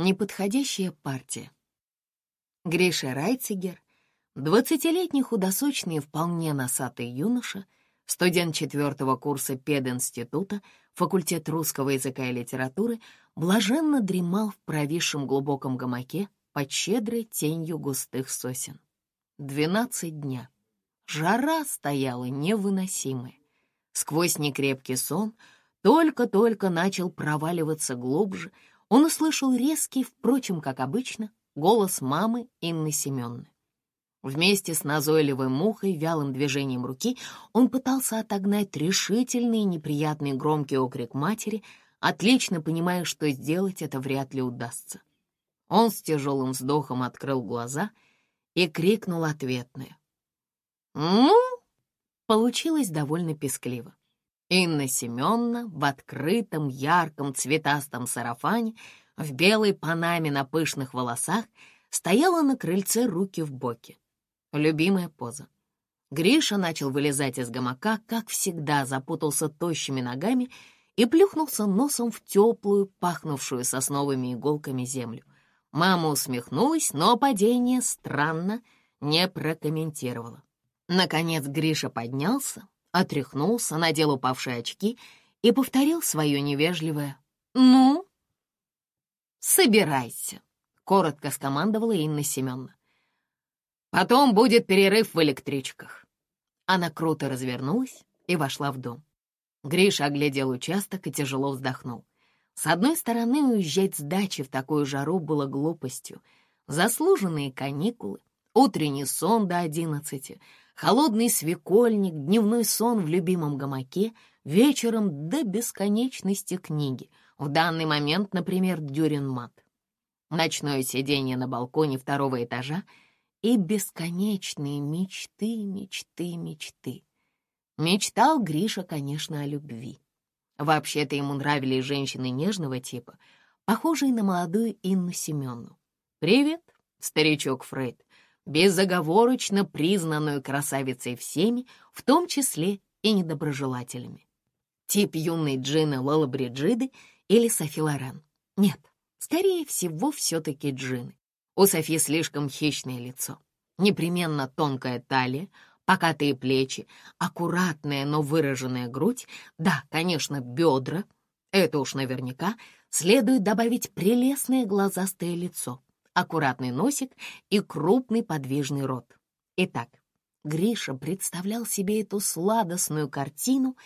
Неподходящая партия. Гриша Райцигер, двадцатилетний худосочный и вполне носатый юноша, студент четвертого курса пединститута, факультет русского языка и литературы, блаженно дремал в провисшем глубоком гамаке под щедрой тенью густых сосен. Двенадцать дня. Жара стояла невыносимая. Сквозь некрепкий сон только-только начал проваливаться глубже, он услышал резкий, впрочем, как обычно, голос мамы Инны Семенны. Вместе с назойливой мухой, вялым движением руки он пытался отогнать решительный и неприятный громкий окрик матери, отлично понимая, что сделать это вряд ли удастся. Он с тяжелым вздохом открыл глаза и крикнул ответное. «Ну?» Получилось довольно пескливо. Инна Семеновна в открытом, ярком, цветастом сарафане, в белой панаме на пышных волосах, стояла на крыльце руки в боки. Любимая поза. Гриша начал вылезать из гамака, как всегда запутался тощими ногами и плюхнулся носом в теплую, пахнувшую сосновыми иголками землю. Мама усмехнулась, но падение странно не прокомментировала. Наконец Гриша поднялся, отряхнулся, надел упавшие очки и повторил свое невежливое «Ну?» «Собирайся», — коротко скомандовала Инна Семеновна. «Потом будет перерыв в электричках». Она круто развернулась и вошла в дом. Гриша оглядел участок и тяжело вздохнул. С одной стороны, уезжать с дачи в такую жару было глупостью. Заслуженные каникулы, утренний сон до одиннадцати — холодный свекольник, дневной сон в любимом гамаке, вечером до бесконечности книги. В данный момент, например, Дюрин-мат. Ночное сидение на балконе второго этажа и бесконечные мечты, мечты, мечты. Мечтал Гриша, конечно, о любви. Вообще-то ему нравились женщины нежного типа, похожие на молодую Инну Семеновну. «Привет, старичок Фрейд безоговорочно признанную красавицей всеми, в том числе и недоброжелателями. Тип юной Джины Лола Бриджиды или Софи Лорен. Нет, скорее всего, все-таки Джины. У Софи слишком хищное лицо. Непременно тонкая талия, покатые плечи, аккуратная, но выраженная грудь, да, конечно, бедра, это уж наверняка, следует добавить прелестное глазастое лицо — аккуратный носик и крупный подвижный рот. Итак, Гриша представлял себе эту сладостную картину,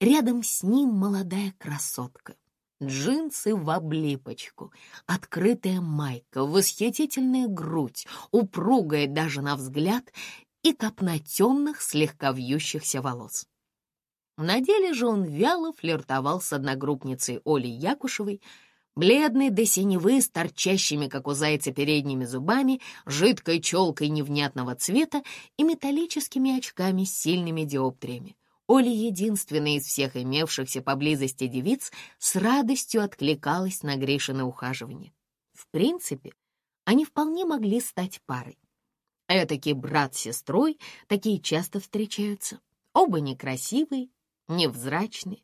рядом с ним молодая красотка. Джинсы в облипочку, открытая майка, восхитительная грудь, упругая даже на взгляд и копна темных, слегка вьющихся волос. На деле же он вяло флиртовал с одногруппницей Олей Якушевой, бледный до синевы, с торчащими, как у зайца, передними зубами, жидкой челкой невнятного цвета и металлическими очками с сильными диоптриями. Оля, единственная из всех имевшихся поблизости девиц, с радостью откликалась на Гришины ухаживание. В принципе, они вполне могли стать парой. Этакий брат с сестрой, такие часто встречаются. Оба некрасивые, невзрачные,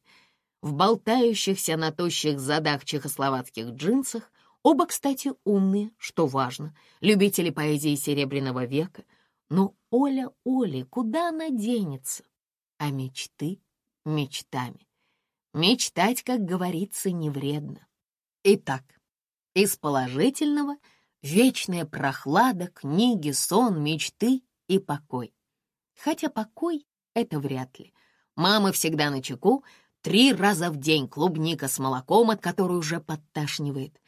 в болтающихся на тощих задах чехословацких джинсах, оба, кстати, умные, что важно, любители поэзии Серебряного века. Но Оля Оли, куда она денется? А мечты мечтами. Мечтать, как говорится, не вредно. Итак, из положительного — вечная прохлада, книги, сон, мечты и покой. Хотя покой — это вряд ли. Мама всегда на чеку, три раза в день клубника с молоком, от которой уже подташнивает,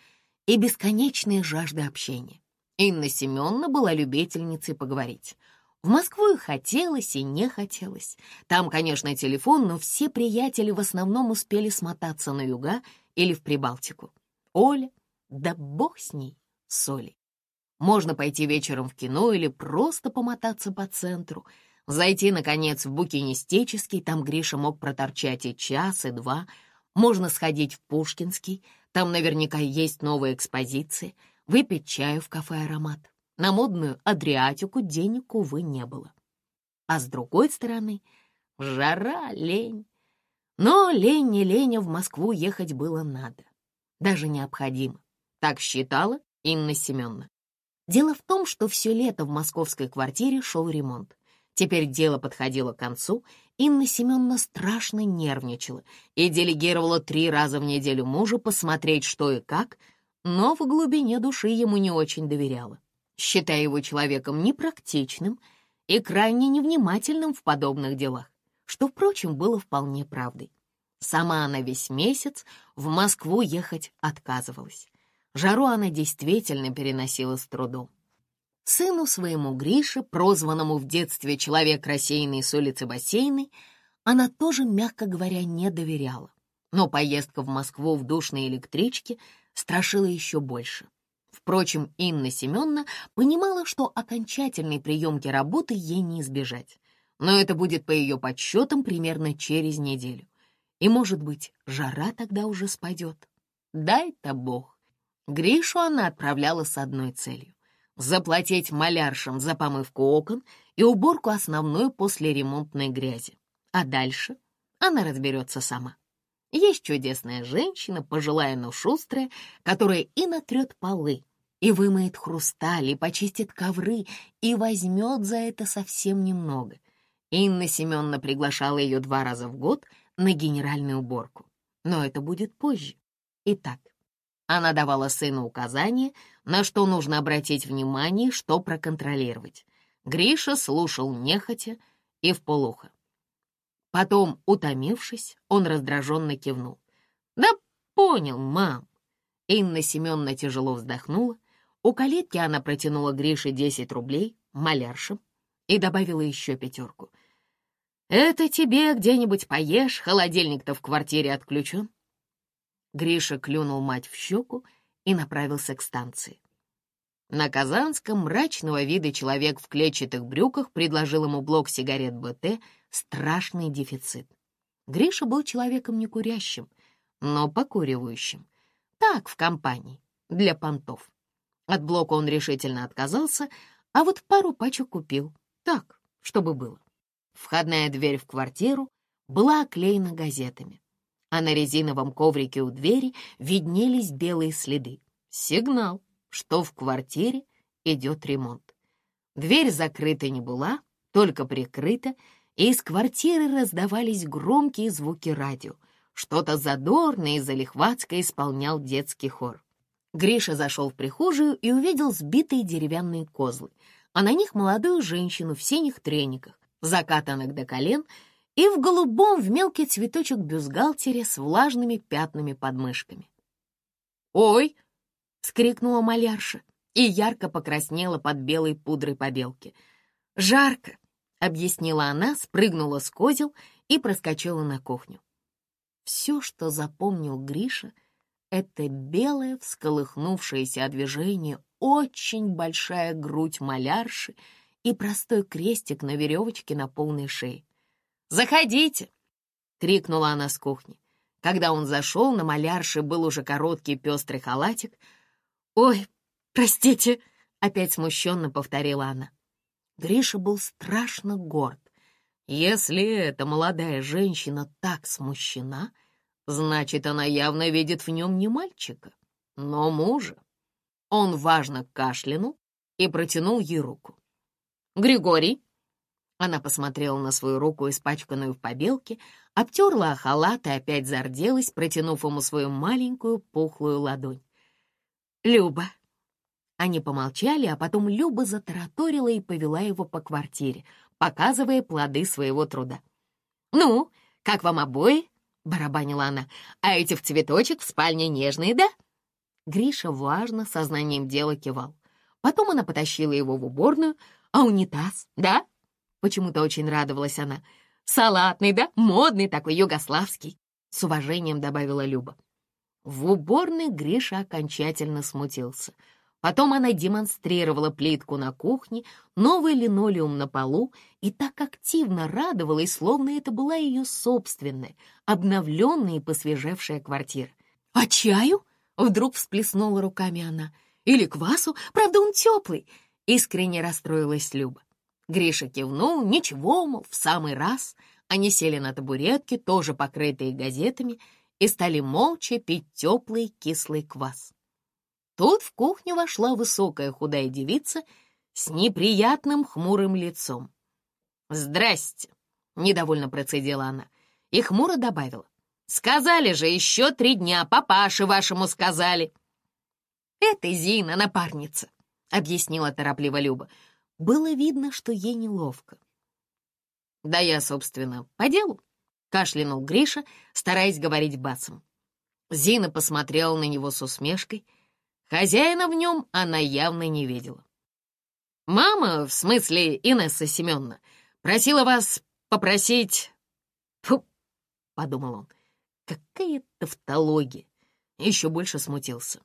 и бесконечная жажда общения. Инна Семеновна была любительницей поговорить. В Москву и хотелось, и не хотелось. Там, конечно, телефон, но все приятели в основном успели смотаться на юга или в Прибалтику. Оля, да бог с ней, соли. Можно пойти вечером в кино или просто помотаться по центру — Зайти, наконец, в букинистический, там Гриша мог проторчать и час, и два. Можно сходить в Пушкинский, там наверняка есть новая экспозиция. Выпить чаю в кафе «Аромат». На модную «Адриатику» денег, увы, не было. А с другой стороны, жара, лень. Но лень не лень, а в Москву ехать было надо. Даже необходимо. Так считала Инна Семеновна. Дело в том, что все лето в московской квартире шел ремонт. Теперь дело подходило к концу, Инна Семеновна страшно нервничала и делегировала три раза в неделю мужу посмотреть, что и как, но в глубине души ему не очень доверяла, считая его человеком непрактичным и крайне невнимательным в подобных делах, что, впрочем, было вполне правдой. Сама она весь месяц в Москву ехать отказывалась. Жару она действительно переносила с трудом. Сыну своему Грише, прозванному в детстве «человек рассеянный с улицы Бассейной», она тоже, мягко говоря, не доверяла. Но поездка в Москву в душной электричке страшила еще больше. Впрочем, Инна Семеновна понимала, что окончательной приемки работы ей не избежать. Но это будет, по ее подсчетам, примерно через неделю. И, может быть, жара тогда уже спадет. Дай-то Бог. Гришу она отправляла с одной целью заплатить маляршам за помывку окон и уборку основной послеремонтной грязи. А дальше она разберется сама. Есть чудесная женщина, пожилая, но шустрая, которая и натрет полы, и вымоет хрусталь, и почистит ковры, и возьмет за это совсем немного. Инна Семеновна приглашала ее два раза в год на генеральную уборку. Но это будет позже. Итак, она давала сыну указания, на что нужно обратить внимание, что проконтролировать. Гриша слушал нехотя и вполуха. Потом, утомившись, он раздраженно кивнул. «Да понял, мам!» Инна Семеновна тяжело вздохнула. У калитки она протянула Грише 10 рублей, маляршем, и добавила еще пятерку. «Это тебе где-нибудь поешь, холодильник-то в квартире отключен». Гриша клюнул мать в щеку и направился к станции. На Казанском мрачного вида человек в клетчатых брюках предложил ему блок сигарет БТ страшный дефицит. Гриша был человеком не курящим, но покуривающим. Так, в компании, для понтов. От блока он решительно отказался, а вот пару пачек купил. Так, чтобы было. Входная дверь в квартиру была оклеена газетами а на резиновом коврике у двери виднелись белые следы. Сигнал, что в квартире идет ремонт. Дверь закрыта не была, только прикрыта, и из квартиры раздавались громкие звуки радио. Что-то задорное и залихватское исполнял детский хор. Гриша зашел в прихожую и увидел сбитые деревянные козлы, а на них молодую женщину в синих трениках, закатанных до колен, и в голубом в мелкий цветочек бюстгальтере с влажными пятнами под мышками. «Ой!» — скрикнула малярша и ярко покраснела под белой пудрой побелки. «Жарко!» — объяснила она, спрыгнула с козел и проскочила на кухню. Все, что запомнил Гриша, — это белое, всколыхнувшееся от движения, очень большая грудь малярши и простой крестик на веревочке на полной шее. «Заходите!» — крикнула она с кухни. Когда он зашел, на малярше был уже короткий пестрый халатик. «Ой, простите!» — опять смущенно повторила она. Гриша был страшно горд. Если эта молодая женщина так смущена, значит, она явно видит в нем не мальчика, но мужа. Он важно кашлянул и протянул ей руку. «Григорий!» Она посмотрела на свою руку, испачканную в побелке, обтерла халат и опять зарделась, протянув ему свою маленькую пухлую ладонь. «Люба!» Они помолчали, а потом Люба затараторила и повела его по квартире, показывая плоды своего труда. «Ну, как вам обои?» — барабанила она. «А эти в цветочек в спальне нежные, да?» Гриша важно, сознанием дела кивал. Потом она потащила его в уборную. «А унитаз, да?» Почему-то очень радовалась она. «Салатный, да? Модный такой, югославский!» С уважением добавила Люба. В уборной Гриша окончательно смутился. Потом она демонстрировала плитку на кухне, новый линолеум на полу и так активно радовалась, словно это была ее собственная, обновленная и посвежевшая квартира. «А чаю?» — вдруг всплеснула руками она. «Или квасу? Правда, он теплый!» — искренне расстроилась Люба. Гриша кивнул, ничего, мол, в самый раз. Они сели на табуретки, тоже покрытые газетами, и стали молча пить теплый кислый квас. Тут в кухню вошла высокая худая девица с неприятным хмурым лицом. «Здрасте!» — недовольно процедила она и хмуро добавила. «Сказали же, еще три дня, папаше вашему сказали!» «Это Зина, напарница», — объяснила торопливо Люба. Было видно, что ей неловко. «Да я, собственно, по делу», — кашлянул Гриша, стараясь говорить басом. Зина посмотрела на него с усмешкой. Хозяина в нем она явно не видела. «Мама, в смысле Инесса Семеновна, просила вас попросить...» «Фу!» — подумал он. «Какая тавтология!» Еще больше смутился.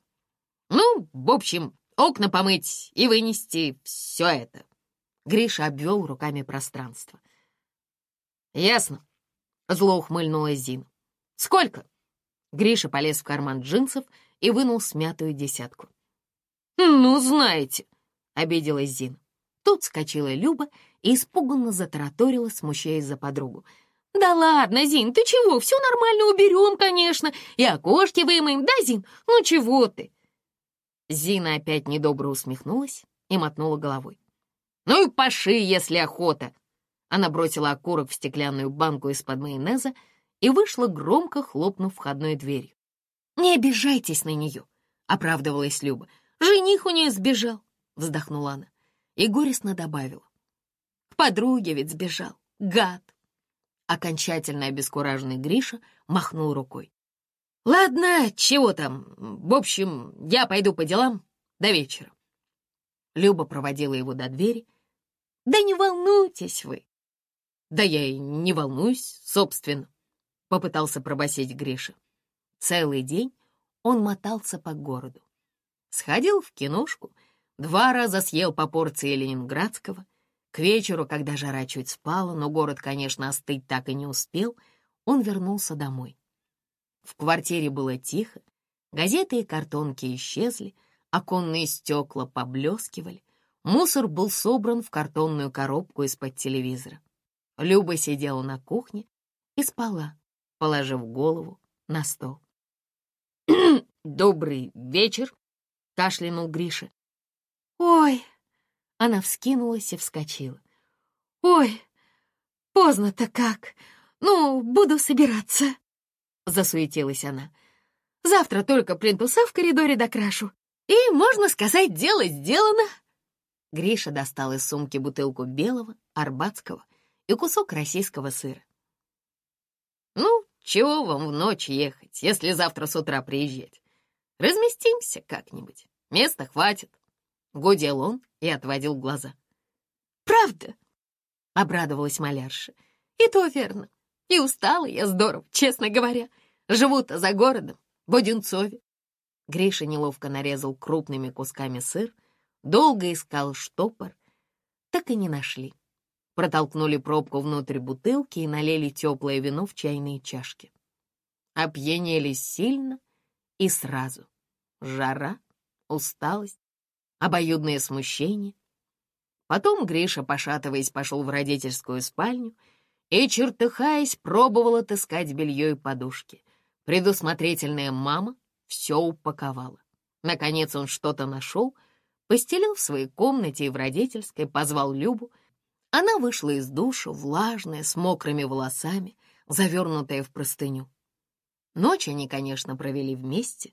«Ну, в общем, окна помыть и вынести все это». Гриша обвел руками пространство. «Ясно», — зло ухмыльнулась Зина. «Сколько?» Гриша полез в карман джинсов и вынул смятую десятку. «Ну, знаете», — обиделась Зина. Тут скочила Люба и испуганно затараторила, смущаясь за подругу. «Да ладно, Зин, ты чего? Все нормально уберем, конечно, и окошки вымоем, да, Зин? Ну чего ты?» Зина опять недобро усмехнулась и мотнула головой. «Ну и паши, если охота!» Она бросила окурок в стеклянную банку из-под майонеза и вышла, громко хлопнув входной дверью. «Не обижайтесь на нее», — оправдывалась Люба. «Жених у нее сбежал», — вздохнула она и горестно добавила. «К подруге ведь сбежал, гад!» Окончательно обескураженный Гриша махнул рукой. «Ладно, чего там? В общем, я пойду по делам до вечера». Люба проводила его до двери. «Да не волнуйтесь вы!» «Да я и не волнуюсь, собственно», — попытался пробасить Гриша. Целый день он мотался по городу. Сходил в киношку, два раза съел по порции ленинградского — к вечеру, когда жара чуть спала, но город, конечно, остыть так и не успел, он вернулся домой. В квартире было тихо, газеты и картонки исчезли, оконные стекла поблескивали, мусор был собран в картонную коробку из-под телевизора. Люба сидела на кухне и спала, положив голову на стол. «Добрый вечер!» — кашлянул Гриша. «Ой!» Она вскинулась и вскочила. «Ой, поздно-то как! Ну, буду собираться!» Засуетилась она. «Завтра только плинтуса в коридоре докрашу, и, можно сказать, дело сделано!» Гриша достал из сумки бутылку белого, арбатского и кусок российского сыра. «Ну, чего вам в ночь ехать, если завтра с утра приезжать? Разместимся как-нибудь, места хватит». Гудел он и отводил глаза. «Правда?» — обрадовалась малярша. «И то верно. И устала я здорово, честно говоря. Живу-то за городом, в Одинцове». Гриша неловко нарезал крупными кусками сыр, долго искал штопор, так и не нашли. Протолкнули пробку внутрь бутылки и налили теплое вино в чайные чашки. Опьянели сильно и сразу. Жара, усталость, обоюдное смущение. Потом Гриша, пошатываясь, пошел в родительскую спальню и, чертыхаясь, пробовал отыскать белье и подушки. Предусмотрительная мама все упаковала. Наконец он что-то нашел, постелил в своей комнате и в родительской, позвал Любу. Она вышла из душа, влажная, с мокрыми волосами, завернутая в простыню. Ночь они, конечно, провели вместе.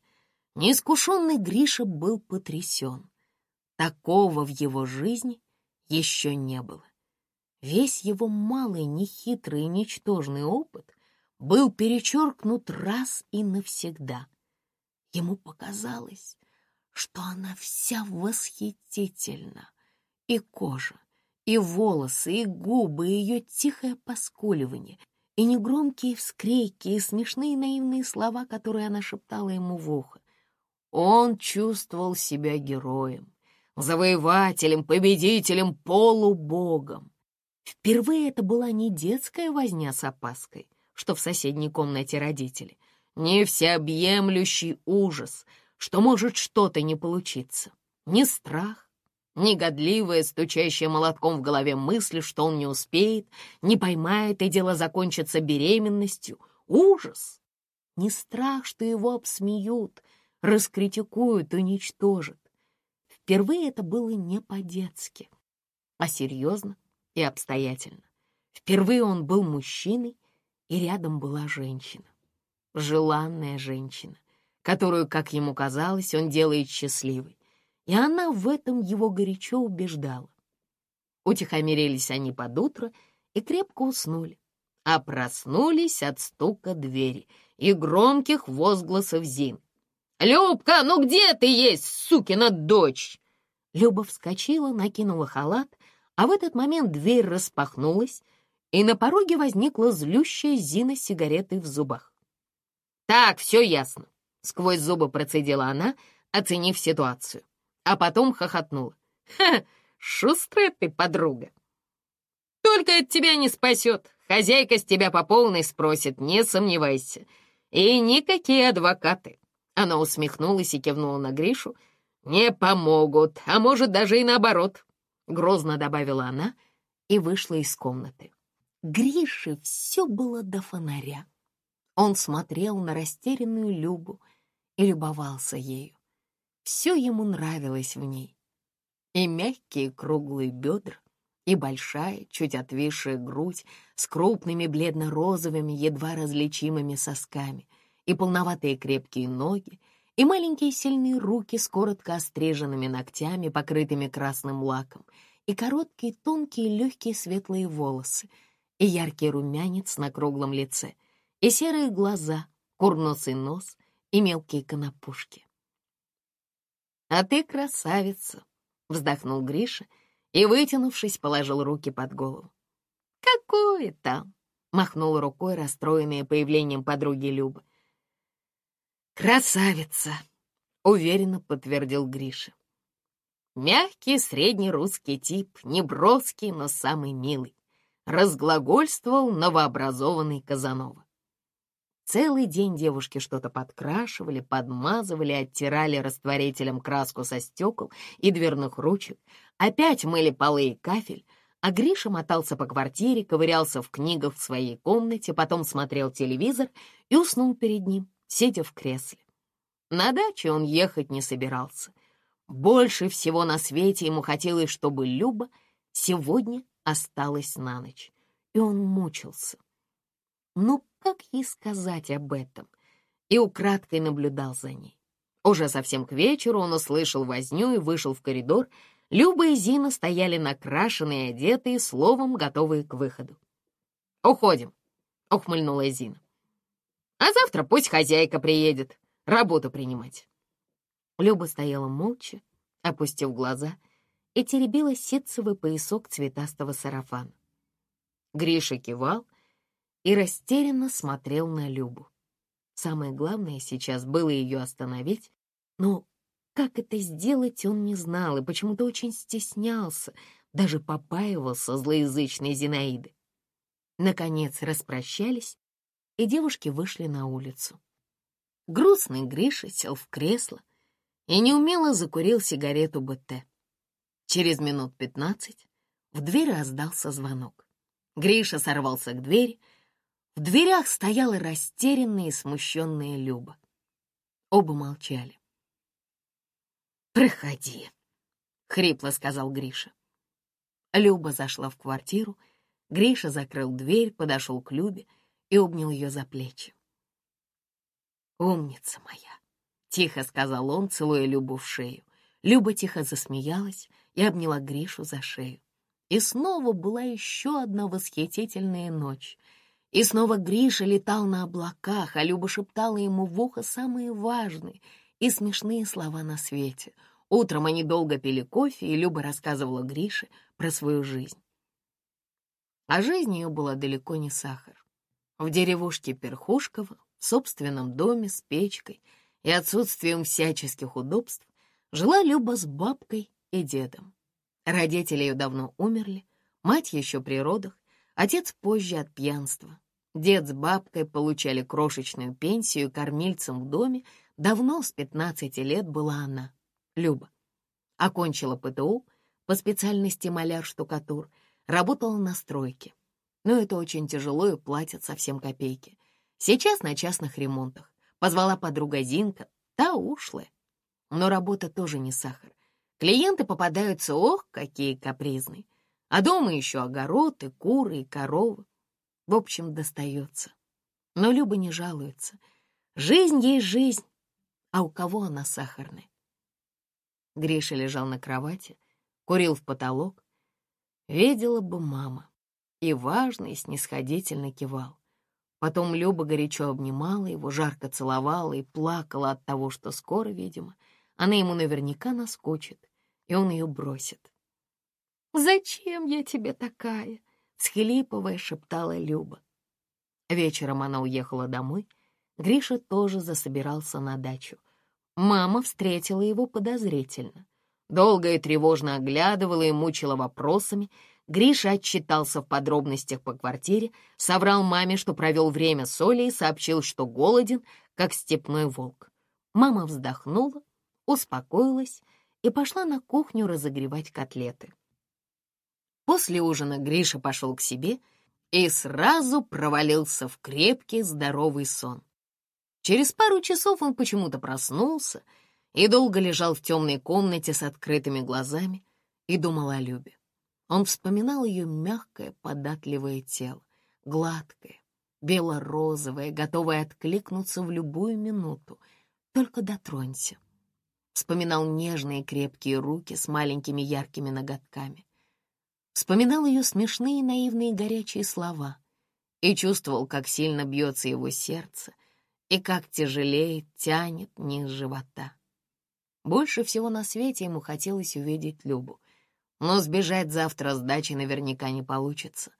Неискушенный Гриша был потрясен. Такого в его жизни еще не было. Весь его малый, нехитрый и ничтожный опыт был перечеркнут раз и навсегда. Ему показалось, что она вся восхитительна. И кожа, и волосы, и губы, и ее тихое поскуливание, и негромкие вскрики, и смешные наивные слова, которые она шептала ему в ухо. Он чувствовал себя героем, завоевателем, победителем, полубогом. Впервые это была не детская возня с опаской, что в соседней комнате родители, не всеобъемлющий ужас, что может что-то не получиться, не страх, не годливая, стучащая молотком в голове мысль, что он не успеет, не поймает, и дело закончится беременностью, ужас, не страх, что его обсмеют, раскритикуют, уничтожат. Впервые это было не по-детски, а серьезно и обстоятельно. Впервые он был мужчиной, и рядом была женщина. Желанная женщина, которую, как ему казалось, он делает счастливой. И она в этом его горячо убеждала. Утихомирились они под утро и крепко уснули, а проснулись от стука двери и громких возгласов Зин. «Любка, ну где ты есть, сукина дочь?» Люба вскочила, накинула халат, а в этот момент дверь распахнулась, и на пороге возникла злющая Зина с сигаретой в зубах. «Так, все ясно», — сквозь зубы процедила она, оценив ситуацию, а потом хохотнула. «Ха, шустрая ты подруга!» «Только это тебя не спасет. Хозяйка с тебя по полной спросит, не сомневайся. И никакие адвокаты». Она усмехнулась и кивнула на Гришу. «Не помогут, а может, даже и наоборот», — грозно добавила она и вышла из комнаты. Грише все было до фонаря. Он смотрел на растерянную Любу и любовался ею. Все ему нравилось в ней. И мягкие круглые бедра, и большая, чуть отвисшая грудь с крупными бледно-розовыми, едва различимыми сосками, и полноватые крепкие ноги, и маленькие сильные руки с коротко остриженными ногтями, покрытыми красным лаком, и короткие, тонкие, легкие светлые волосы — и яркий румянец на круглом лице, и серые глаза, курносый нос и мелкие конопушки. «А ты красавица!» — вздохнул Гриша и, вытянувшись, положил руки под голову. «Какое там?» — махнул рукой, расстроенная появлением подруги Любы. «Красавица!» — уверенно подтвердил Гриша. Мягкий средний русский тип, неброский, но самый милый разглагольствовал новообразованный Казанова. Целый день девушки что-то подкрашивали, подмазывали, оттирали растворителем краску со стекол и дверных ручек, опять мыли полы и кафель, а Гриша мотался по квартире, ковырялся в книгах в своей комнате, потом смотрел телевизор и уснул перед ним, сидя в кресле. На даче он ехать не собирался. Больше всего на свете ему хотелось, чтобы Люба сегодня осталась на ночь, и он мучился. Ну, как ей сказать об этом? И украдкой наблюдал за ней. Уже совсем к вечеру он услышал возню и вышел в коридор. Люба и Зина стояли накрашенные, одетые, словом, готовые к выходу. «Уходим», — ухмыльнула Зина. «А завтра пусть хозяйка приедет работу принимать». Люба стояла молча, опустив глаза — и теребила ситцевый поясок цветастого сарафана. Гриша кивал и растерянно смотрел на Любу. Самое главное сейчас было ее остановить, но как это сделать он не знал и почему-то очень стеснялся, даже попаивался злоязычной Зинаиды. Наконец распрощались, и девушки вышли на улицу. Грустный Гриша сел в кресло и неумело закурил сигарету БТ. Через минут пятнадцать в дверь раздался звонок. Гриша сорвался к двери. В дверях стояла растерянная и смущенная Люба. Оба молчали. «Проходи», — хрипло сказал Гриша. Люба зашла в квартиру. Гриша закрыл дверь, подошел к Любе и обнял ее за плечи. «Умница моя», — тихо сказал он, целуя Любу в шею. Люба тихо засмеялась, и обняла Гришу за шею. И снова была еще одна восхитительная ночь. И снова Гриша летал на облаках, а Люба шептала ему в ухо самые важные и смешные слова на свете. Утром они долго пили кофе, и Люба рассказывала Грише про свою жизнь. А жизнь ее была далеко не сахар. В деревушке Перхушково, в собственном доме с печкой и отсутствием всяческих удобств, жила Люба с бабкой и дедом. Родители ее давно умерли, мать еще при родах, отец позже от пьянства. Дед с бабкой получали крошечную пенсию, кормильцем в доме давно с 15 лет была она, Люба. Окончила ПТУ по специальности маляр-штукатур, работала на стройке. Но это очень тяжело и платят совсем копейки. Сейчас на частных ремонтах. Позвала подруга Зинка, Та ушлая. Но работа тоже не сахар. Клиенты попадаются, ох, какие капризные. А дома еще огород и куры, и коровы. В общем, достается. Но Люба не жалуется. Жизнь есть жизнь, а у кого она сахарная? Гриша лежал на кровати, курил в потолок. Видела бы мама. И важно, и снисходительно кивал. Потом Люба горячо обнимала его, жарко целовала и плакала от того, что скоро, видимо, она ему наверняка наскочит, и он ее бросит. «Зачем я тебе такая?» — схлипывая, шептала Люба. Вечером она уехала домой. Гриша тоже засобирался на дачу. Мама встретила его подозрительно. Долго и тревожно оглядывала и мучила вопросами. Гриша отчитался в подробностях по квартире, соврал маме, что провел время с Олей и сообщил, что голоден, как степной волк. Мама вздохнула, успокоилась и пошла на кухню разогревать котлеты. После ужина Гриша пошел к себе и сразу провалился в крепкий здоровый сон. Через пару часов он почему-то проснулся и долго лежал в темной комнате с открытыми глазами и думал о Любе. Он вспоминал ее мягкое, податливое тело, гладкое, бело-розовое, готовое откликнуться в любую минуту. Только дотронься. Вспоминал нежные крепкие руки с маленькими яркими ноготками. Вспоминал ее смешные, наивные, горячие слова и чувствовал, как сильно бьется его сердце и как тяжелее тянет низ живота. Больше всего на свете ему хотелось увидеть Любу, но сбежать завтра с дачи наверняка не получится.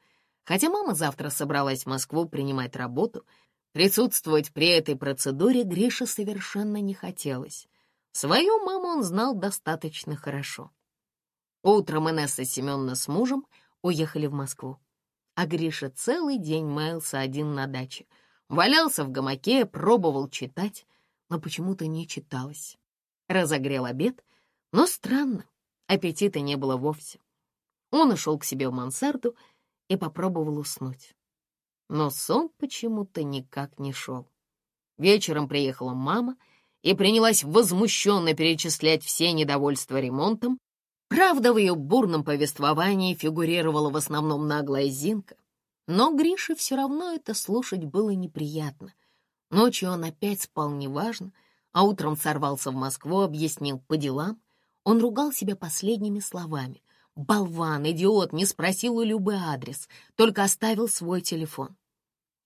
Хотя мама завтра собралась в Москву принимать работу, присутствовать при этой процедуре Грише совершенно не хотелось. Свою маму он знал достаточно хорошо. Утром Инесса Семеновна с мужем уехали в Москву. А Гриша целый день маялся один на даче. Валялся в гамаке, пробовал читать, но почему-то не читалось. Разогрел обед, но странно, аппетита не было вовсе. Он ушел к себе в мансарду и попробовал уснуть. Но сон почему-то никак не шел. Вечером приехала мама и принялась возмущенно перечислять все недовольства ремонтом, Правда, в ее бурном повествовании фигурировала в основном наглая Зинка, но Грише все равно это слушать было неприятно. Ночью он опять спал неважно, а утром сорвался в Москву, объяснил по делам. Он ругал себя последними словами. Болван, идиот, не спросил у Любы адрес, только оставил свой телефон.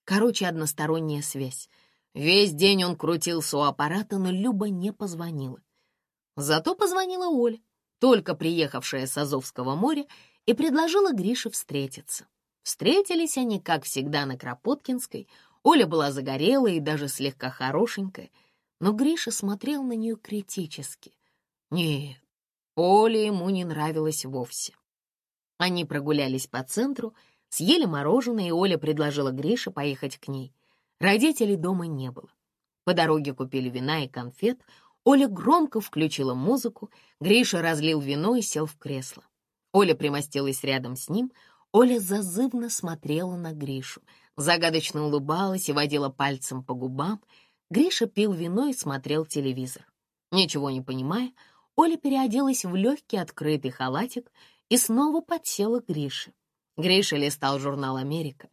Короче, односторонняя связь. Весь день он крутился у аппарата, но Люба не позвонила. Зато позвонила Оля только приехавшая с Азовского моря, и предложила Грише встретиться. Встретились они, как всегда, на Кропоткинской. Оля была загорелая и даже слегка хорошенькая, но Гриша смотрел на нее критически. Нет, Оля ему не нравилась вовсе. Они прогулялись по центру, съели мороженое, и Оля предложила Грише поехать к ней. Родителей дома не было. По дороге купили вина и конфет — Оля громко включила музыку, Гриша разлил вино и сел в кресло. Оля примостилась рядом с ним, Оля зазывно смотрела на Гришу, загадочно улыбалась и водила пальцем по губам. Гриша пил вино и смотрел телевизор. Ничего не понимая, Оля переоделась в легкий открытый халатик и снова подсела к Грише. Гриша листал журнал «Америка».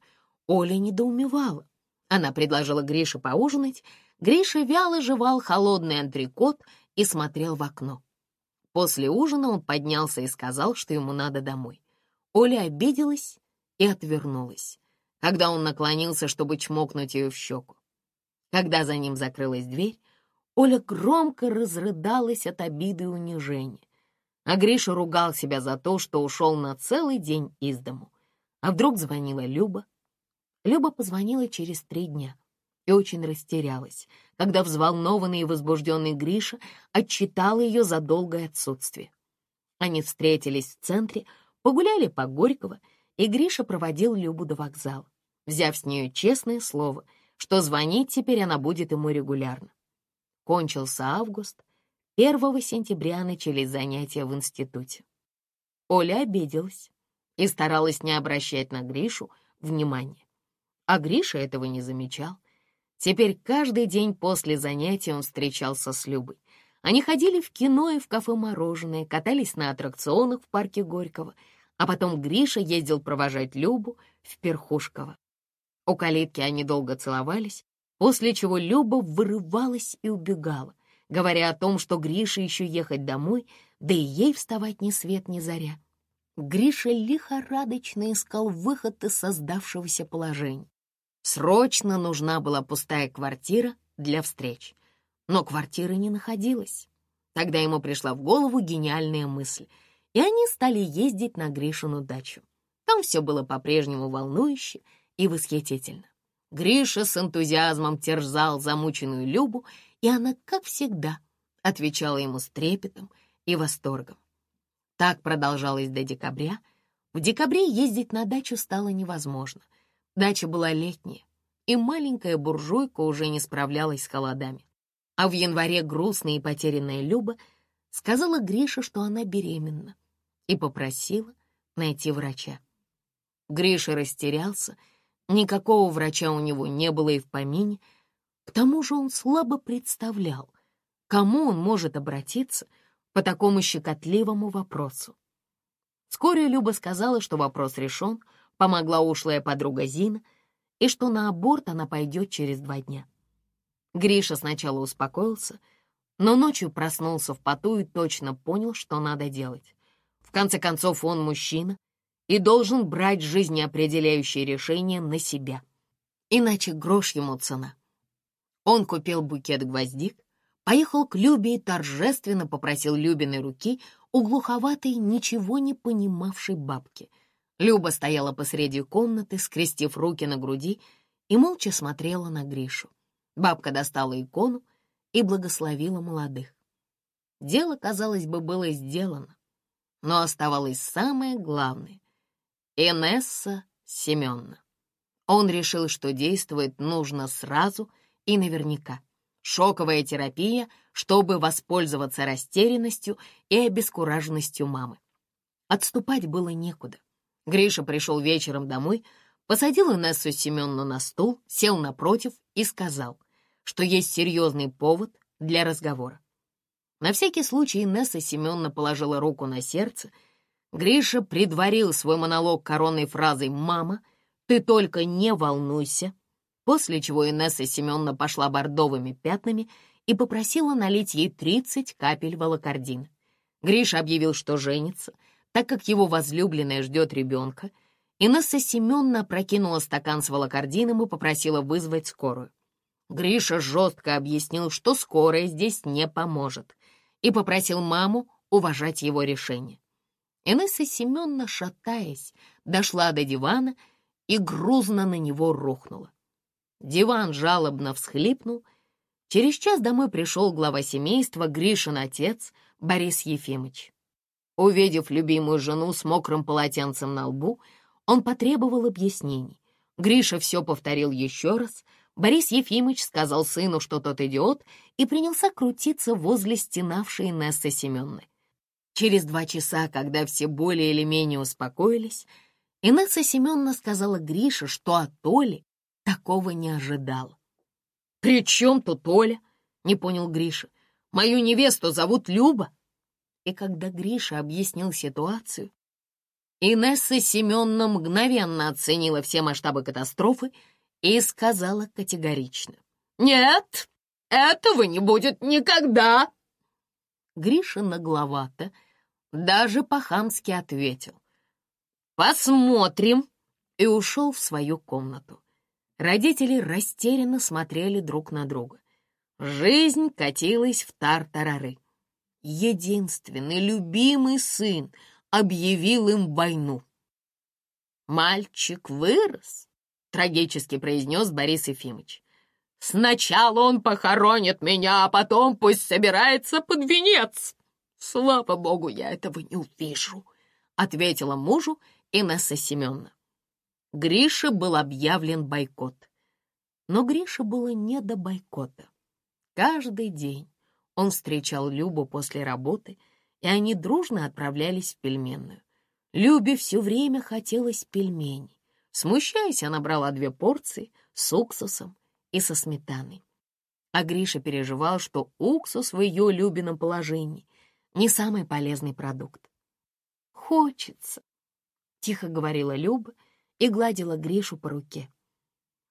Оля недоумевала. Она предложила Грише поужинать, Гриша вяло жевал холодный антрикот и смотрел в окно. После ужина он поднялся и сказал, что ему надо домой. Оля обиделась и отвернулась, когда он наклонился, чтобы чмокнуть ее в щеку. Когда за ним закрылась дверь, Оля громко разрыдалась от обиды и унижения. А Гриша ругал себя за то, что ушел на целый день из дому. А вдруг звонила Люба? Люба позвонила через три дня и очень растерялась, когда взволнованный и возбужденный Гриша отчитал ее за долгое отсутствие. Они встретились в центре, погуляли по Горького, и Гриша проводил Любу до вокзала, взяв с нее честное слово, что звонить теперь она будет ему регулярно. Кончился август, 1 сентября начались занятия в институте. Оля обиделась и старалась не обращать на Гришу внимания. А Гриша этого не замечал. Теперь каждый день после занятий он встречался с Любой. Они ходили в кино и в кафе «Мороженое», катались на аттракционах в парке Горького, а потом Гриша ездил провожать Любу в Перхушково. У калитки они долго целовались, после чего Люба вырывалась и убегала, говоря о том, что Грише еще ехать домой, да и ей вставать ни свет ни заря. Гриша лихорадочно искал выход из создавшегося положения. Срочно нужна была пустая квартира для встреч. Но квартиры не находилась. Тогда ему пришла в голову гениальная мысль, и они стали ездить на Гришину дачу. Там все было по-прежнему волнующе и восхитительно. Гриша с энтузиазмом терзал замученную Любу, и она, как всегда, отвечала ему с трепетом и восторгом. Так продолжалось до декабря. В декабре ездить на дачу стало невозможно. Дача была летняя, и маленькая буржуйка уже не справлялась с холодами. А в январе грустная и потерянная Люба сказала Грише, что она беременна, и попросила найти врача. Гриша растерялся, никакого врача у него не было и в помине, к тому же он слабо представлял, кому он может обратиться по такому щекотливому вопросу. Вскоре Люба сказала, что вопрос решен, помогла ушлая подруга Зина, и что на аборт она пойдет через два дня. Гриша сначала успокоился, но ночью проснулся в поту и точно понял, что надо делать. В конце концов, он мужчина и должен брать жизнеопределяющие решения на себя. Иначе грош ему цена. Он купил букет гвоздик, поехал к Любе и торжественно попросил Любиной руки у глуховатой, ничего не понимавшей бабки. Люба стояла посреди комнаты, скрестив руки на груди, и молча смотрела на Гришу. Бабка достала икону и благословила молодых. Дело, казалось бы, было сделано, но оставалось самое главное — Инесса Семеновна. Он решил, что действовать нужно сразу и наверняка. Шоковая терапия, чтобы воспользоваться растерянностью и обескураженностью мамы. Отступать было некуда. Гриша пришел вечером домой, посадил Инессу Семеновну на стул, сел напротив и сказал, что есть серьезный повод для разговора. На всякий случай Инесса Семеновна положила руку на сердце. Гриша предварил свой монолог коронной фразой «Мама, ты только не волнуйся», после чего Инесса Семеновна пошла бордовыми пятнами и попросила налить ей 30 капель волокордина. Гриша объявил, что женится, так как его возлюбленная ждет ребенка. Инесса Семеновна прокинула стакан с волокордином и попросила вызвать скорую. Гриша жестко объяснил, что скорая здесь не поможет, и попросил маму уважать его решение. Инесса Семеновна, шатаясь, дошла до дивана и грузно на него рухнула. Диван жалобно всхлипнул. Через час домой пришел глава семейства, Гришин отец, Борис Ефимович. Увидев любимую жену с мокрым полотенцем на лбу, он потребовал объяснений. Гриша все повторил еще раз — Борис Ефимович сказал сыну, что тот идиот, и принялся крутиться возле стенавшей Нессы Семенны. Через два часа, когда все более или менее успокоились, Инесса Семеновна сказала Грише, что от Оли такого не ожидала. «При чем тут Оля?» — не понял Гриша. «Мою невесту зовут Люба». И когда Гриша объяснил ситуацию, Инесса Семеновна мгновенно оценила все масштабы катастрофы и сказала категорично. «Нет, этого не будет никогда!» Гриша нагловато, даже по-хамски ответил. «Посмотрим!» и ушел в свою комнату. Родители растерянно смотрели друг на друга. Жизнь катилась в тартарары. Единственный любимый сын объявил им войну. Мальчик вырос, трагически произнес Борис Ефимович. «Сначала он похоронит меня, а потом пусть собирается под венец!» «Слава богу, я этого не увижу», — ответила мужу Инесса Семеновна. Грише был объявлен бойкот. Но Грише было не до бойкота. Каждый день он встречал Любу после работы, и они дружно отправлялись в пельменную. Любе все время хотелось пельменей. Смущаясь, она брала две порции с уксусом и со сметаной. А Гриша переживал, что уксус в ее любимом положении не самый полезный продукт. «Хочется», — тихо говорила Люба и гладила Гришу по руке.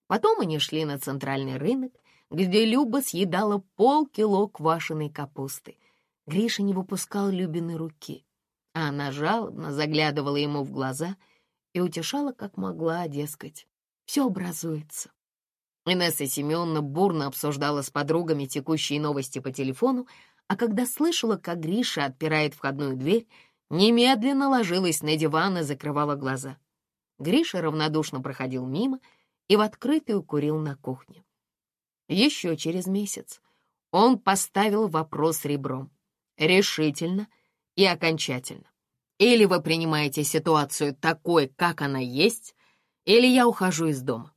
Потом они шли на центральный рынок, где Люба съедала полкило квашеной капусты. Гриша не выпускал Любины руки, а она жалобно заглядывала ему в глаза и утешала, как могла, дескать, все образуется. Инесса Семеновна бурно обсуждала с подругами текущие новости по телефону, а когда слышала, как Гриша отпирает входную дверь, немедленно ложилась на диван и закрывала глаза. Гриша равнодушно проходил мимо и в открытую курил на кухне. Еще через месяц он поставил вопрос ребром. Решительно и окончательно. Или вы принимаете ситуацию такой, как она есть, или я ухожу из дома.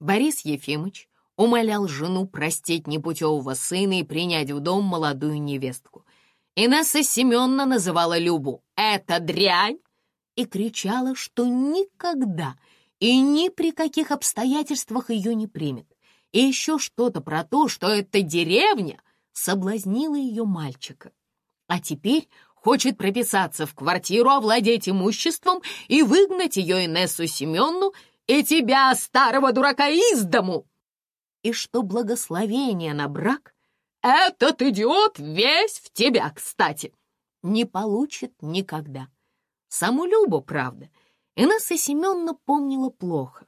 Борис Ефимович умолял жену простить непутевого сына и принять в дом молодую невестку. Инесса Семеновна называла Любу «это дрянь» и кричала, что никогда и ни при каких обстоятельствах ее не примет. И еще что-то про то, что эта деревня соблазнила ее мальчика. А теперь хочет прописаться в квартиру, овладеть имуществом и выгнать ее Инессу Семеновну и тебя, старого дурака, из дому!» И что благословение на брак этот идиот весь в тебя, кстати, не получит никогда. Саму Любу, правда, Инесса Семеновна помнила плохо.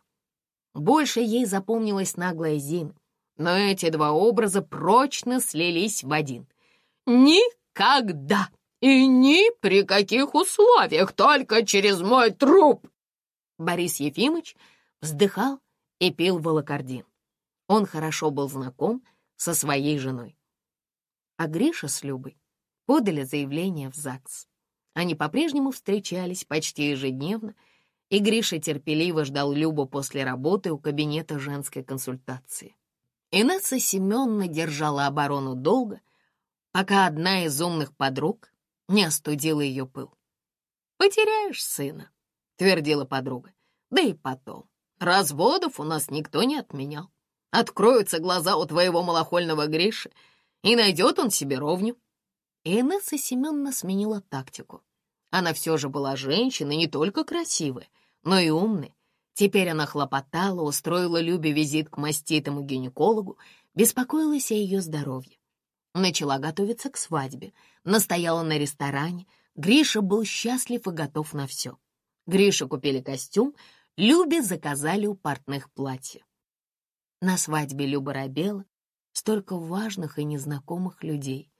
Больше ей запомнилась наглая Зина, но эти два образа прочно слились в один. «Никогда и ни при каких условиях, только через мой труп!» Борис Ефимович вздыхал и пил волокордин. Он хорошо был знаком со своей женой. А Гриша с Любой подали заявление в ЗАГС. Они по-прежнему встречались почти ежедневно, и Гриша терпеливо ждал Любу после работы у кабинета женской консультации. Инесса Семеновна держала оборону долго, пока одна из умных подруг не остудила ее пыл. «Потеряешь сына», твердила подруга. Да и потом, разводов у нас никто не отменял. Откроются глаза у твоего малохольного Гриши, и найдет он себе ровню. И Инесса Семеновна сменила тактику. Она все же была женщиной не только красивой, но и умной. Теперь она хлопотала, устроила Любе визит к маститому гинекологу, беспокоилась о ее здоровье. Начала готовиться к свадьбе, настояла на ресторане. Гриша был счастлив и готов на все. Грише купили костюм, Любе заказали у портных платье. На свадьбе Люба робела, столько важных и незнакомых людей.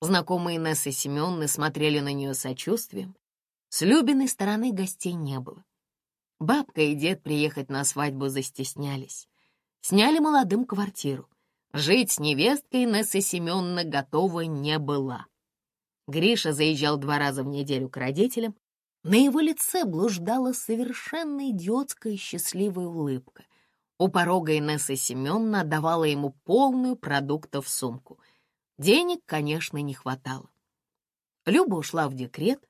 Знакомые Инессы Семеновны смотрели на нее сочувствием. С Любиной стороны гостей не было. Бабка и дед приехать на свадьбу застеснялись. Сняли молодым квартиру. Жить с невесткой Инесса Семеновна готова не была. Гриша заезжал два раза в неделю к родителям, на его лице блуждала совершенно идиотская счастливая улыбка. У порога Инесса Семеновна давала ему полную продуктов сумку. Денег, конечно, не хватало. Люба ушла в декрет,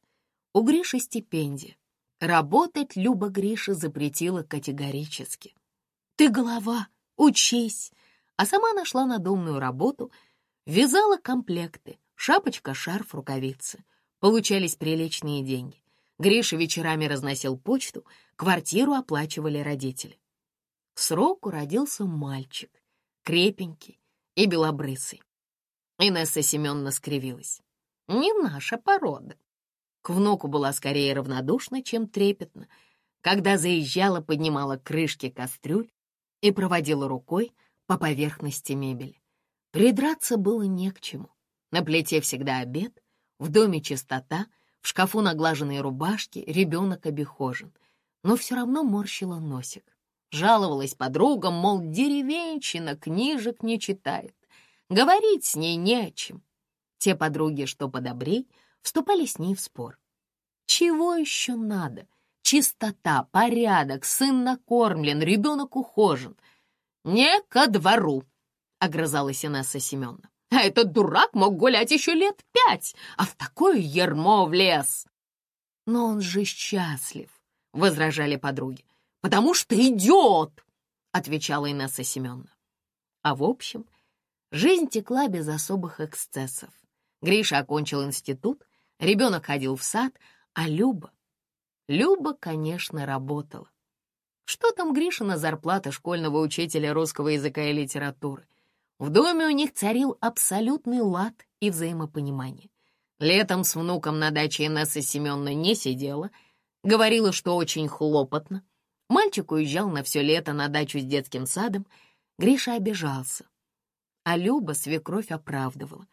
у Гриши стипендия. Работать Люба Гриша запретила категорически. «Ты голова, учись!» А сама нашла надомную работу, вязала комплекты, шапочка, шарф, рукавицы. Получались приличные деньги. Гриша вечерами разносил почту, квартиру оплачивали родители. Сроку родился мальчик, крепенький и белобрысый. Инесса Семеновна скривилась. «Не наша порода». К внуку была скорее равнодушна, чем трепетна. Когда заезжала, поднимала крышки кастрюль и проводила рукой по поверхности мебели. Придраться было не к чему. На плите всегда обед, в доме чистота — в шкафу наглаженные рубашки, ребенок обихожен. Но все равно морщила носик. Жаловалась подругам, мол, деревенщина книжек не читает. Говорить с ней не о чем. Те подруги, что подобрей, вступали с ней в спор. Чего еще надо? Чистота, порядок, сын накормлен, ребенок ухожен. Не ко двору, — огрызалась Инесса Семеновна. А этот дурак мог гулять еще лет пять, а в такое ермо влез. Но он же счастлив, — возражали подруги. Потому что идет, — отвечала Инесса Семеновна. А в общем, жизнь текла без особых эксцессов. Гриша окончил институт, ребенок ходил в сад, а Люба... Люба, конечно, работала. Что там Гришина зарплата школьного учителя русского языка и литературы? В доме у них царил абсолютный лад и взаимопонимание. Летом с внуком на даче Инесса Семеновна не сидела, говорила, что очень хлопотно. Мальчик уезжал на все лето на дачу с детским садом. Гриша обижался. А Люба свекровь оправдывала.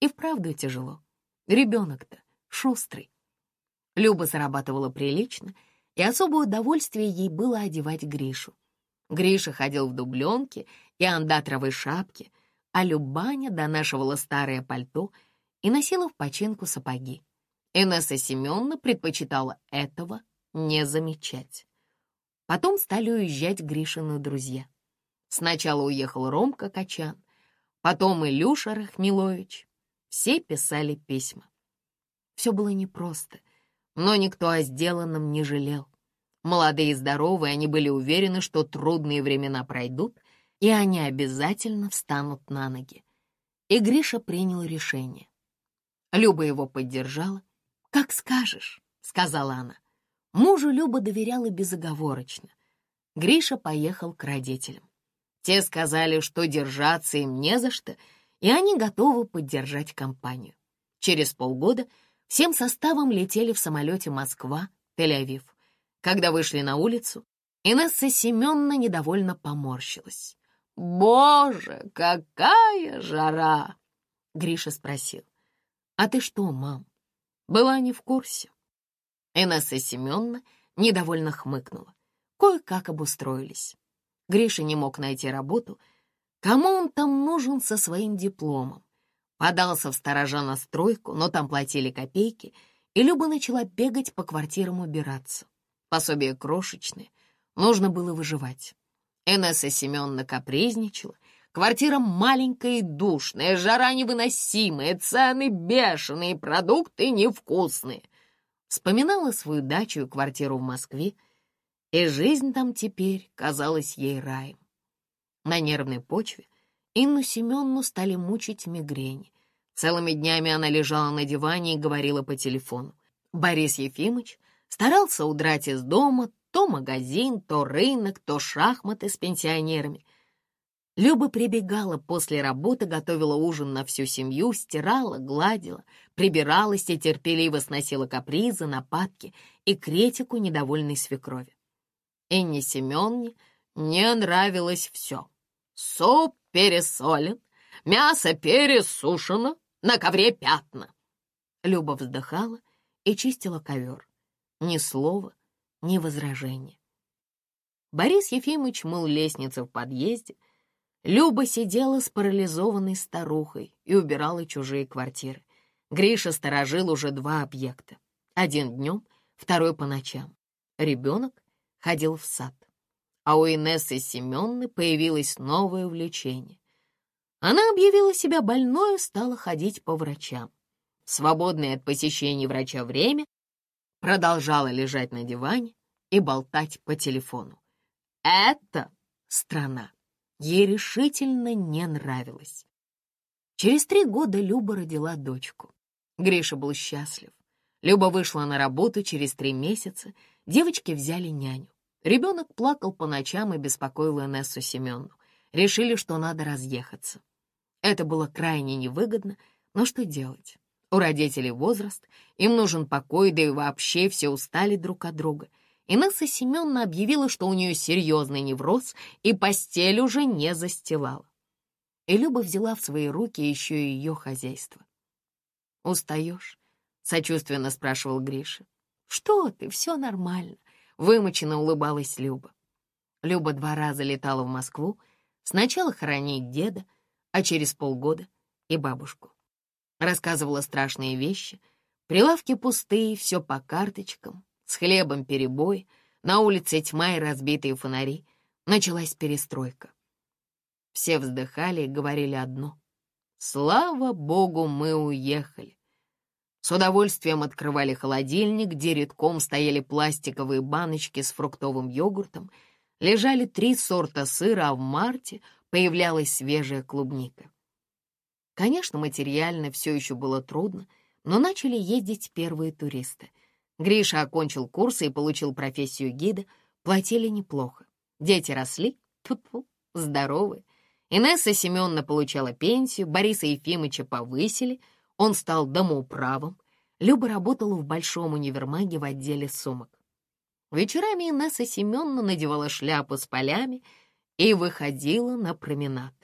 И вправду тяжело. Ребенок-то шустрый. Люба зарабатывала прилично, и особое удовольствие ей было одевать Гришу. Гриша ходил в дубленке и андатровой шапке, а Любаня донашивала старое пальто и носила в починку сапоги. Инесса Семеновна предпочитала этого не замечать. Потом стали уезжать Гришины друзья. Сначала уехал Ромка Качан, потом Илюша Рахмилович, все писали письма. Все было непросто, но никто о сделанном не жалел. Молодые и здоровые, они были уверены, что трудные времена пройдут, и они обязательно встанут на ноги. И Гриша принял решение. Люба его поддержала. «Как скажешь», — сказала она. Мужу Люба доверяла безоговорочно. Гриша поехал к родителям. Те сказали, что держаться им не за что — и они готовы поддержать компанию. Через полгода всем составом летели в самолете Москва, Тель-Авив. Когда вышли на улицу, Инесса Семеновна недовольно поморщилась. «Боже, какая жара!» Гриша спросил. «А ты что, мам, была не в курсе?» Инесса Семеновна недовольно хмыкнула. Кое-как обустроились. Гриша не мог найти работу — Кому он там нужен со своим дипломом? Подался в сторожа на стройку, но там платили копейки, и Люба начала бегать по квартирам убираться. Пособие крошечное, нужно было выживать. Инесса Семеновна капризничала, квартира маленькая и душная, жара невыносимая, цены бешеные, продукты невкусные. Вспоминала свою дачу и квартиру в Москве, и жизнь там теперь казалась ей раем. На нервной почве Инну Семенну стали мучить мигрени. Целыми днями она лежала на диване и говорила по телефону. Борис Ефимович старался удрать из дома, то магазин, то рынок, то шахматы с пенсионерами. Люба прибегала после работы, готовила ужин на всю семью, стирала, гладила, прибиралась и терпеливо сносила капризы, нападки и критику недовольной свекрови. Инне Семенне не нравилось все. Суп пересолен, мясо пересушено, на ковре пятна. Люба вздыхала и чистила ковер. Ни слова, ни возражения. Борис Ефимович мыл лестницу в подъезде. Люба сидела с парализованной старухой и убирала чужие квартиры. Гриша сторожил уже два объекта. Один днем, второй по ночам. Ребенок ходил в сад а у Инессы Семенны появилось новое увлечение. Она объявила себя больной и стала ходить по врачам. Свободное от посещений врача время продолжала лежать на диване и болтать по телефону. Эта страна ей решительно не нравилась. Через три года Люба родила дочку. Гриша был счастлив. Люба вышла на работу через три месяца, девочки взяли няню. Ребенок плакал по ночам и беспокоил Инессу Семеновну. Решили, что надо разъехаться. Это было крайне невыгодно, но что делать? У родителей возраст, им нужен покой, да и вообще все устали друг от друга. Инесса Семеновна объявила, что у нее серьезный невроз, и постель уже не застилала. И Люба взяла в свои руки еще и ее хозяйство. «Устаешь?» — сочувственно спрашивал Гриша. «Что ты, все нормально. Вымоченно улыбалась Люба. Люба два раза летала в Москву, сначала хоронить деда, а через полгода и бабушку. Рассказывала страшные вещи, прилавки пустые, все по карточкам, с хлебом перебой, на улице тьма и разбитые фонари. Началась перестройка. Все вздыхали и говорили одно. «Слава Богу, мы уехали. С удовольствием открывали холодильник, где редком стояли пластиковые баночки с фруктовым йогуртом, лежали три сорта сыра, а в марте появлялась свежая клубника. Конечно, материально все еще было трудно, но начали ездить первые туристы. Гриша окончил курсы и получил профессию гида, платили неплохо. Дети росли, тьфу-тьфу, здоровые. Инесса Семеновна получала пенсию, Бориса Ефимовича повысили, он стал домоуправом. Люба работала в большом универмаге в отделе сумок. Вечерами Инесса Семеновна надевала шляпу с полями и выходила на променад.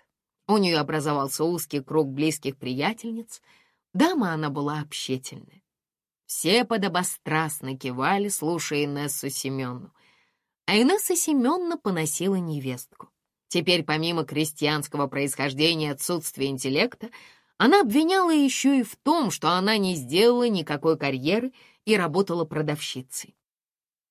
У нее образовался узкий круг близких приятельниц. Дама она была общительная. Все подобострастно кивали, слушая Инессу Семеновну. А Инесса Семеновна поносила невестку. Теперь, помимо крестьянского происхождения и отсутствия интеллекта, она обвиняла еще и в том, что она не сделала никакой карьеры и работала продавщицей.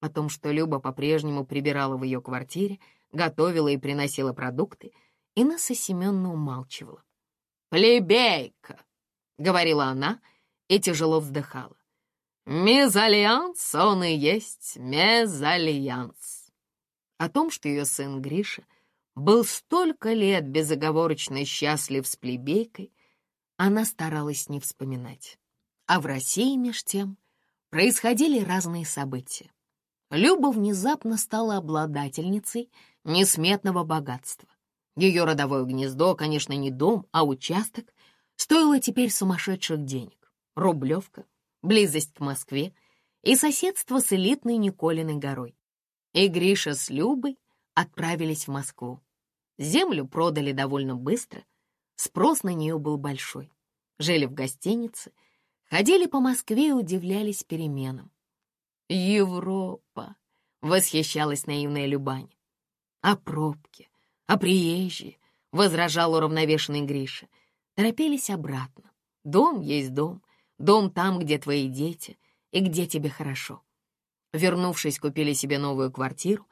О том, что Люба по-прежнему прибирала в ее квартире, готовила и приносила продукты, Инесса Семеновна умалчивала. «Плебейка!» — говорила она и тяжело вздыхала. «Мезальянс, он и есть мезальянс». О том, что ее сын Гриша был столько лет безоговорочно счастлив с плебейкой, она старалась не вспоминать. А в России, меж тем, происходили разные события. Люба внезапно стала обладательницей несметного богатства. Ее родовое гнездо, конечно, не дом, а участок, стоило теперь сумасшедших денег. Рублевка, близость к Москве и соседство с элитной Николиной горой. И Гриша с Любой отправились в Москву. Землю продали довольно быстро, спрос на нее был большой. Жили в гостинице, ходили по Москве и удивлялись переменам. Европа!» — восхищалась наивная Любаня. «А пробки? А приезжие?» — возражал уравновешенный Гриша. Торопились обратно. Дом есть дом. Дом там, где твои дети и где тебе хорошо. Вернувшись, купили себе новую квартиру.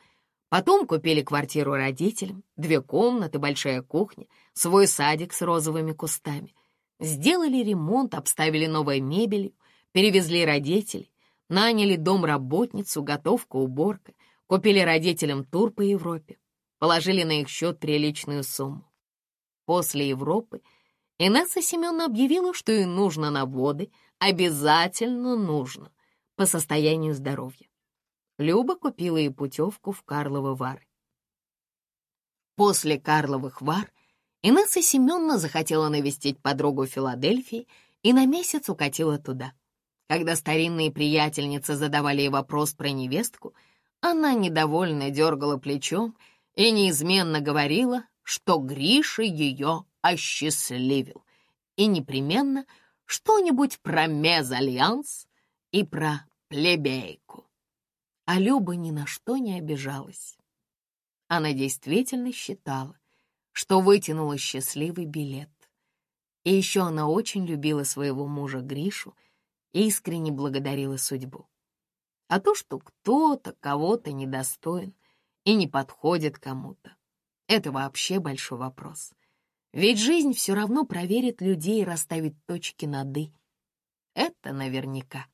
Потом купили квартиру родителям, две комнаты, большая кухня, свой садик с розовыми кустами. Сделали ремонт, обставили новой мебелью, перевезли родителей, Наняли домработницу, готовка, уборка, купили родителям тур по Европе, положили на их счет приличную сумму. После Европы Инесса Семеновна объявила, что ей нужно на воды, обязательно нужно, по состоянию здоровья. Люба купила ей путевку в Карловы Вары. После Карловых Вар Инесса Семеновна захотела навестить подругу Филадельфии и на месяц укатила туда. Когда старинные приятельницы задавали ей вопрос про невестку, она недовольно дергала плечом и неизменно говорила, что Гриша ее осчастливил, и непременно что-нибудь про мезальянс и про плебейку. А Люба ни на что не обижалась. Она действительно считала, что вытянула счастливый билет. И еще она очень любила своего мужа Гришу искренне благодарила судьбу. А то, что кто-то кого-то недостоин и не подходит кому-то, это вообще большой вопрос. Ведь жизнь все равно проверит людей и расставит точки над «и». Это наверняка.